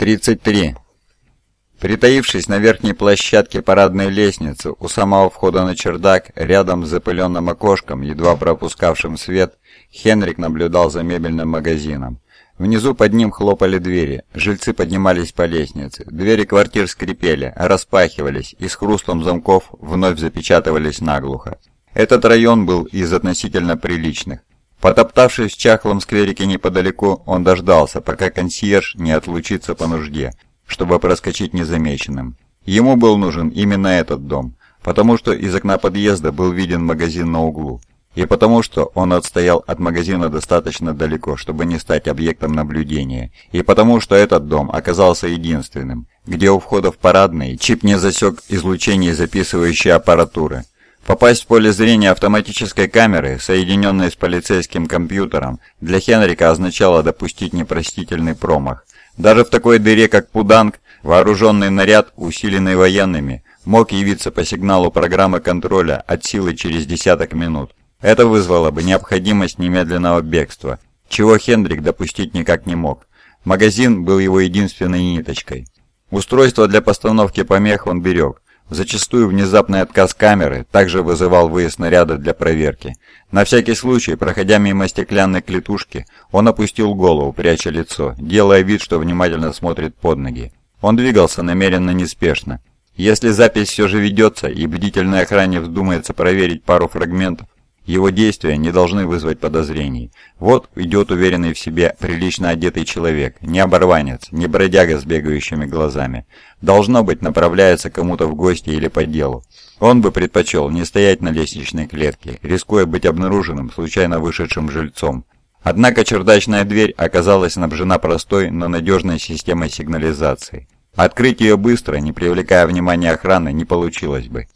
33. Притаившись на верхней площадке парадной лестницы у самого входа на чердак, рядом с запыленным окошком, едва пропускавшим свет, Хенрик наблюдал за мебельным магазином. Внизу под ним хлопали двери, жильцы поднимались по лестнице, двери квартир скрипели, распахивались и с хрустом замков вновь запечатывались наглухо. Этот район был из относительно приличных. Потоптавшись в чахлом скверике неподалеку, он дождался, пока консьерж не отлучится по нужде, чтобы проскочить незамеченным. Ему был нужен именно этот дом, потому что из окна подъезда был виден магазин на углу, и потому что он отстоял от магазина достаточно далеко, чтобы не стать объектом наблюдения, и потому что этот дом оказался единственным, где у входа в парадный чип не засек излучение записывающей аппаратуры, Попасть в поле зрения автоматической камеры, соединенной с полицейским компьютером, для Хенрика означало допустить непростительный промах. Даже в такой дыре, как Пуданг, вооруженный наряд, усиленный военными, мог явиться по сигналу программы контроля от силы через десяток минут. Это вызвало бы необходимость немедленного бегства, чего Хендрик допустить никак не мог. Магазин был его единственной ниточкой. Устройство для постановки помех он берег, Зачастую внезапный отказ камеры также вызывал выезд снаряда для проверки. На всякий случай, проходя мимо стеклянной клетушки, он опустил голову, пряча лицо, делая вид, что внимательно смотрит под ноги. Он двигался намеренно неспешно. Если запись все же ведется и бдительной охране вздумается проверить пару фрагментов, его действия не должны вызвать подозрений. Вот идет уверенный в себе, прилично одетый человек, не оборванец, не бродяга с бегающими глазами. Должно быть, направляется кому-то в гости или по делу. Он бы предпочел не стоять на лестничной клетке, рискуя быть обнаруженным случайно вышедшим жильцом. Однако чердачная дверь оказалась снабжена простой, но надежной системой сигнализации. Открыть ее быстро, не привлекая внимания охраны, не получилось бы.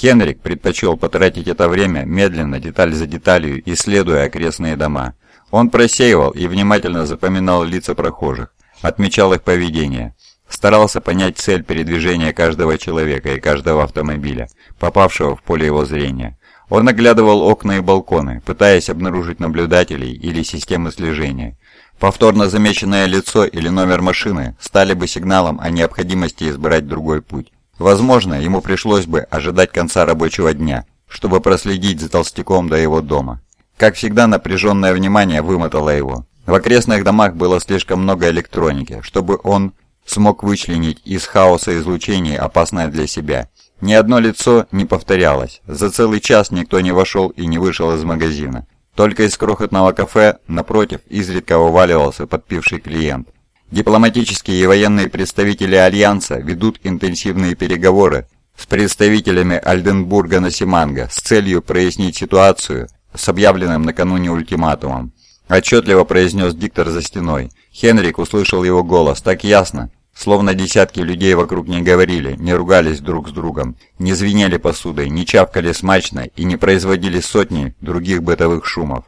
Хенрик предпочел потратить это время, медленно, деталь за деталью, исследуя окрестные дома. Он просеивал и внимательно запоминал лица прохожих, отмечал их поведение. Старался понять цель передвижения каждого человека и каждого автомобиля, попавшего в поле его зрения. Он оглядывал окна и балконы, пытаясь обнаружить наблюдателей или системы слежения. Повторно замеченное лицо или номер машины стали бы сигналом о необходимости избрать другой путь. Возможно, ему пришлось бы ожидать конца рабочего дня, чтобы проследить за толстяком до его дома. Как всегда, напряженное внимание вымотало его. В окрестных домах было слишком много электроники, чтобы он смог вычленить из хаоса излучений опасное для себя. Ни одно лицо не повторялось. За целый час никто не вошел и не вышел из магазина. Только из крохотного кафе, напротив, изредка вываливался подпивший клиент. Дипломатические и военные представители Альянса ведут интенсивные переговоры с представителями Альденбурга на Симанго с целью прояснить ситуацию с объявленным накануне ультиматумом. Отчетливо произнес диктор за стеной. Хенрик услышал его голос так ясно, словно десятки людей вокруг не говорили, не ругались друг с другом, не звенели посудой, не чавкали смачно и не производили сотни других бытовых шумов.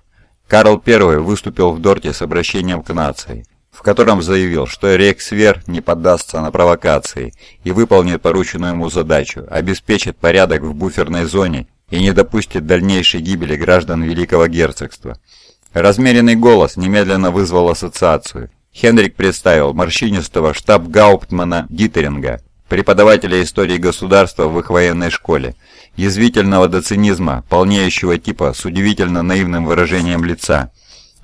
Карл I выступил в Дорте с обращением к нации в котором заявил, что Рейхсвер не поддастся на провокации и выполнит порученную ему задачу, обеспечит порядок в буферной зоне и не допустит дальнейшей гибели граждан Великого Герцогства. Размеренный голос немедленно вызвал ассоциацию. Хенрик представил морщинистого штаб-гауптмана Дитеринга, преподавателя истории государства в их военной школе, язвительного до цинизма, полнеющего типа с удивительно наивным выражением лица,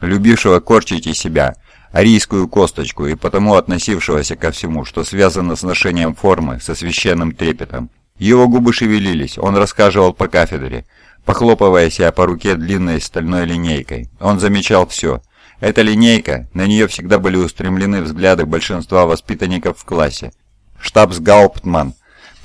любившего корчить из себя – арийскую косточку и потому относившегося ко всему, что связано с ношением формы, со священным трепетом. Его губы шевелились, он рассказывал по кафедре, похлопывая себя по руке длинной стальной линейкой. Он замечал все. Эта линейка, на нее всегда были устремлены взгляды большинства воспитанников в классе. Штабсгауптман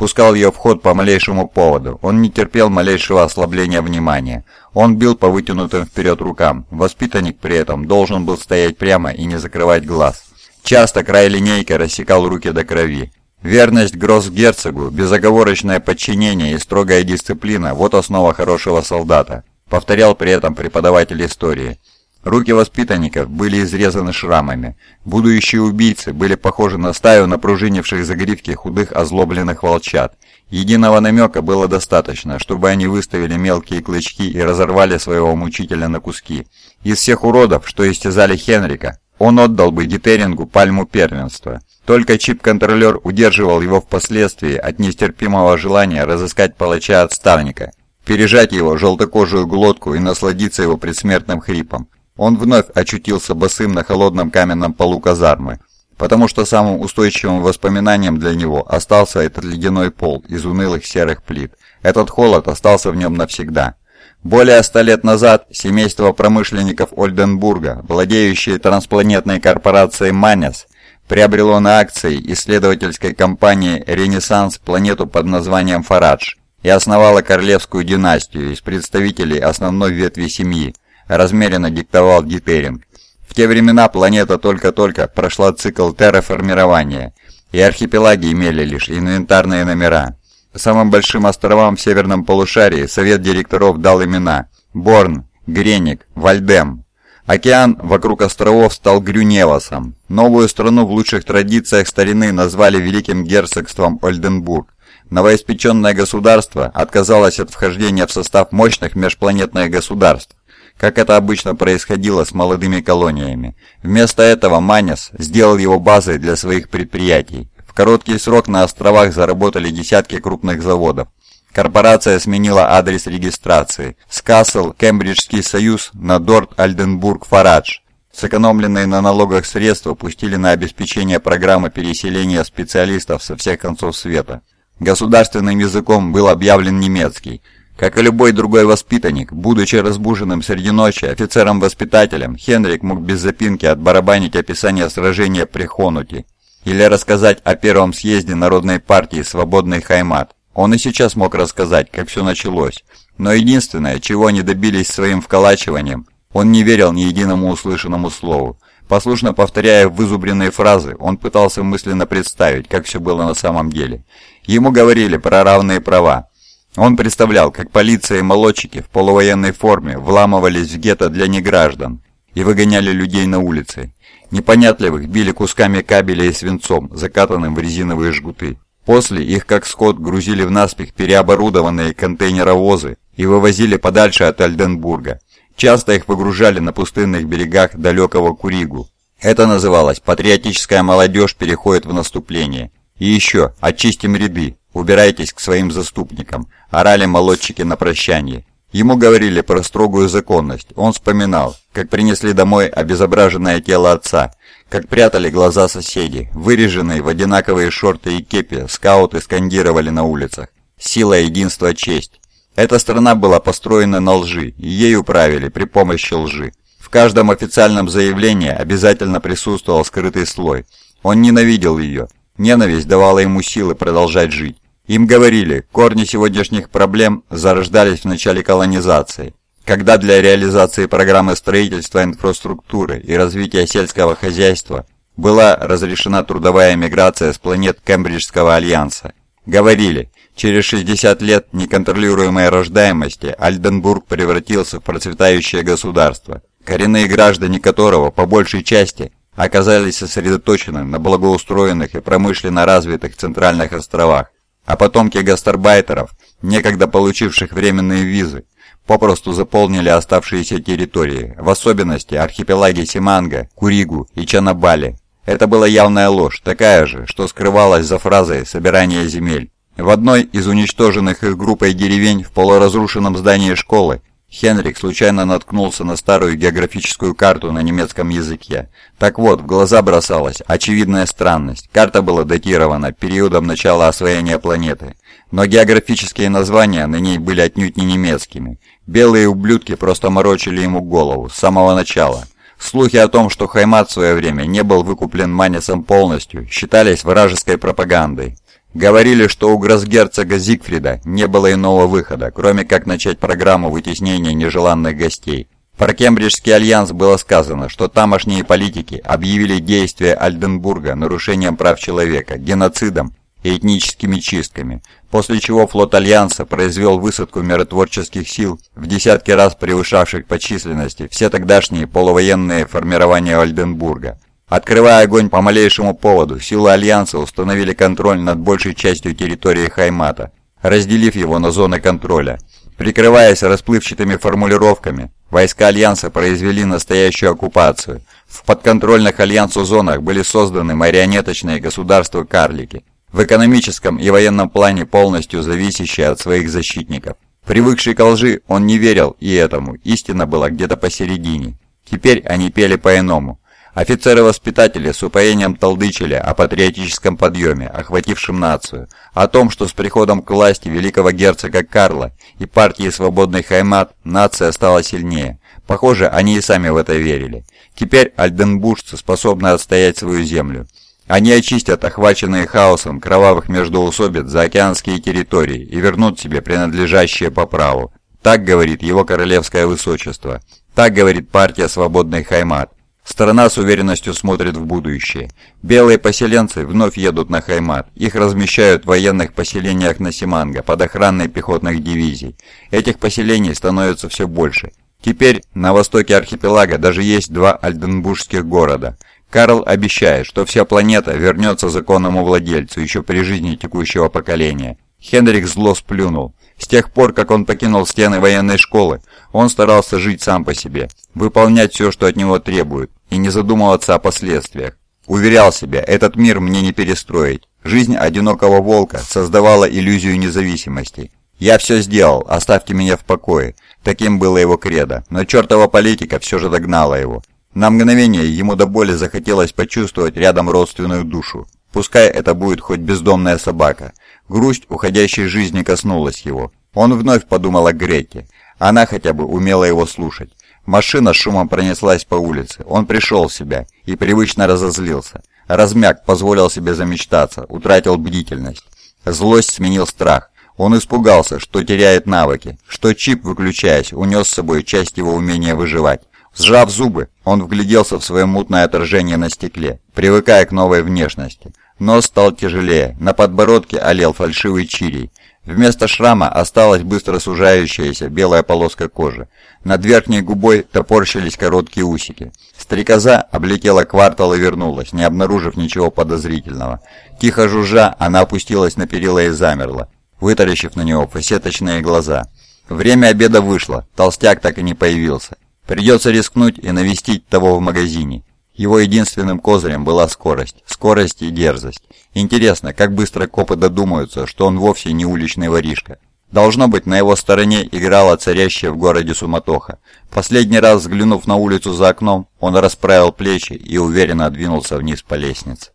пускал ее в ход по малейшему поводу. Он не терпел малейшего ослабления внимания. Он бил по вытянутым вперед рукам. Воспитанник при этом должен был стоять прямо и не закрывать глаз. Часто край линейки рассекал руки до крови. Верность гроссгерцогу, безоговорочное подчинение и строгая дисциплина – вот основа хорошего солдата, повторял при этом преподаватель истории. Руки воспитанников были изрезаны шрамами. Будущие убийцы были похожи на стаю напружинивших загривки худых озлобленных волчат. Единого намека было достаточно, чтобы они выставили мелкие клычки и разорвали своего мучителя на куски. Из всех уродов, что истязали Хенрика, он отдал бы Гитерингу пальму первенства. Только чип-контролер удерживал его впоследствии от нестерпимого желания разыскать палача-отставника, пережать его желтокожую глотку и насладиться его предсмертным хрипом. Он вновь очутился босым на холодном каменном полу казармы, потому что самым устойчивым воспоминанием для него остался этот ледяной пол из унылых серых плит. Этот холод остался в нем навсегда. Более ста лет назад семейство промышленников Ольденбурга, владеющее транспланетной корпорацией «Манес», приобрело на акции исследовательской компании «Ренессанс» планету под названием «Фарадж» и основало королевскую династию из представителей основной ветви семьи, размеренно диктовал Дитеринг. В те времена планета только-только прошла цикл терраформирования, и архипелаги имели лишь инвентарные номера. Самым большим островам в северном полушарии совет директоров дал имена Борн, Греник, Вальдем. Океан вокруг островов стал Грюневасом. Новую страну в лучших традициях старины назвали Великим герцогством Ольденбург. Новоиспеченное государство отказалось от вхождения в состав мощных межпланетных государств, как это обычно происходило с молодыми колониями. Вместо этого Манес сделал его базой для своих предприятий. В короткий срок на островах заработали десятки крупных заводов. Корпорация сменила адрес регистрации с Касл Кембриджский союз на Дорт Альденбург Фарадж. Сэкономленные на налогах средства пустили на обеспечение программы переселения специалистов со всех концов света. Государственным языком был объявлен немецкий. Как и любой другой воспитанник, будучи разбуженным среди ночи офицером-воспитателем, Хенрик мог без запинки отбарабанить описание сражения при Хонуте или рассказать о первом съезде Народной партии «Свободный Хаймат». Он и сейчас мог рассказать, как все началось. Но единственное, чего они добились своим вколачиванием, он не верил ни единому услышанному слову. Послушно повторяя вызубренные фразы, он пытался мысленно представить, как все было на самом деле. Ему говорили про равные права. Он представлял, как полиция и молодчики в полувоенной форме вламывались в гетто для неграждан и выгоняли людей на улицы. Непонятливых били кусками кабеля и свинцом, закатанным в резиновые жгуты. После их как скот грузили в наспех переоборудованные контейнеровозы и вывозили подальше от Альденбурга. Часто их выгружали на пустынных берегах далекого Куригу. Это называлось «Патриотическая молодежь переходит в наступление». И еще «Очистим ряды, убирайтесь к своим заступникам», орали молодчики на прощание. Ему говорили про строгую законность. Он вспоминал, как принесли домой обезображенное тело отца, как прятали глаза соседи, выреженные в одинаковые шорты и кепи, скауты скандировали на улицах. Сила, единство, честь. Эта страна была построена на лжи, и ею правили при помощи лжи. В каждом официальном заявлении обязательно присутствовал скрытый слой. Он ненавидел ее. Ненависть давала ему силы продолжать жить. Им говорили, корни сегодняшних проблем зарождались в начале колонизации, когда для реализации программы строительства инфраструктуры и развития сельского хозяйства была разрешена трудовая миграция с планет Кембриджского альянса. Говорили, через 60 лет неконтролируемой рождаемости Альденбург превратился в процветающее государство, коренные граждане которого по большей части оказались сосредоточены на благоустроенных и промышленно развитых центральных островах, а потомки гастарбайтеров, некогда получивших временные визы, попросту заполнили оставшиеся территории, в особенности архипелаги Симанга, Куригу и Чанабали. Это была явная ложь, такая же, что скрывалась за фразой «собирание земель». В одной из уничтоженных их группой деревень в полуразрушенном здании школы Хенрик случайно наткнулся на старую географическую карту на немецком языке. Так вот, в глаза бросалась очевидная странность. Карта была датирована периодом начала освоения планеты. Но географические названия на ней были отнюдь не немецкими. Белые ублюдки просто морочили ему голову с самого начала. Слухи о том, что Хаймат в свое время не был выкуплен Манисом полностью, считались вражеской пропагандой. Говорили, что у гроссгерцога Зигфрида не было иного выхода, кроме как начать программу вытеснения нежеланных гостей. Про Кембриджский альянс было сказано, что тамошние политики объявили действия Альденбурга нарушением прав человека, геноцидом и этническими чистками, после чего флот Альянса произвел высадку миротворческих сил в десятки раз превышавших по численности все тогдашние полувоенные формирования Альденбурга. Открывая огонь по малейшему поводу, силы Альянса установили контроль над большей частью территории Хаймата, разделив его на зоны контроля. Прикрываясь расплывчатыми формулировками, войска Альянса произвели настоящую оккупацию. В подконтрольных Альянсу зонах были созданы марионеточные государства-карлики, в экономическом и военном плане полностью зависящие от своих защитников. Привыкший к лжи, он не верил и этому, истина была где-то посередине. Теперь они пели по-иному. Офицеры-воспитатели с упоением толдычили о патриотическом подъеме, охватившем нацию, о том, что с приходом к власти великого герцога Карла и партии «Свободный Хаймат» нация стала сильнее. Похоже, они и сами в это верили. Теперь альденбуржцы способны отстоять свою землю. Они очистят охваченные хаосом кровавых междоусобиц заокеанские территории и вернут себе принадлежащее по праву. Так говорит его королевское высочество. Так говорит партия «Свободный Хаймат». Страна с уверенностью смотрит в будущее. Белые поселенцы вновь едут на Хаймат. Их размещают в военных поселениях на Симанго под охраной пехотных дивизий. Этих поселений становится все больше. Теперь на востоке архипелага даже есть два альденбургских города. Карл обещает, что вся планета вернется законному владельцу еще при жизни текущего поколения. Хендрик зло сплюнул. С тех пор, как он покинул стены военной школы, он старался жить сам по себе, выполнять все, что от него требуют, и не задумываться о последствиях. Уверял себя, этот мир мне не перестроить. Жизнь одинокого волка создавала иллюзию независимости. «Я все сделал, оставьте меня в покое». Таким было его кредо, но чертова политика все же догнала его. На мгновение ему до боли захотелось почувствовать рядом родственную душу. Пускай это будет хоть бездомная собака. Грусть уходящей жизни коснулась его. Он вновь подумал о Грете. Она хотя бы умела его слушать. Машина с шумом пронеслась по улице. Он пришел в себя и привычно разозлился. Размяк, позволил себе замечтаться, утратил бдительность. Злость сменил страх. Он испугался, что теряет навыки, что чип, выключаясь, унес с собой часть его умения выживать. Сжав зубы, он вгляделся в свое мутное отражение на стекле, привыкая к новой внешности. Нос стал тяжелее, на подбородке олел фальшивый чирий. Вместо шрама осталась быстро сужающаяся белая полоска кожи. Над верхней губой топорщились короткие усики. Стрекоза облетела квартал и вернулась, не обнаружив ничего подозрительного. Тихо жужжа, она опустилась на перила и замерла, вытаращив на него фасеточные глаза. Время обеда вышло, толстяк так и не появился. Придется рискнуть и навестить того в магазине. Его единственным козырем была скорость. Скорость и дерзость. Интересно, как быстро копы додумаются, что он вовсе не уличный воришка. Должно быть, на его стороне играла царящая в городе суматоха. Последний раз взглянув на улицу за окном, он расправил плечи и уверенно двинулся вниз по лестнице.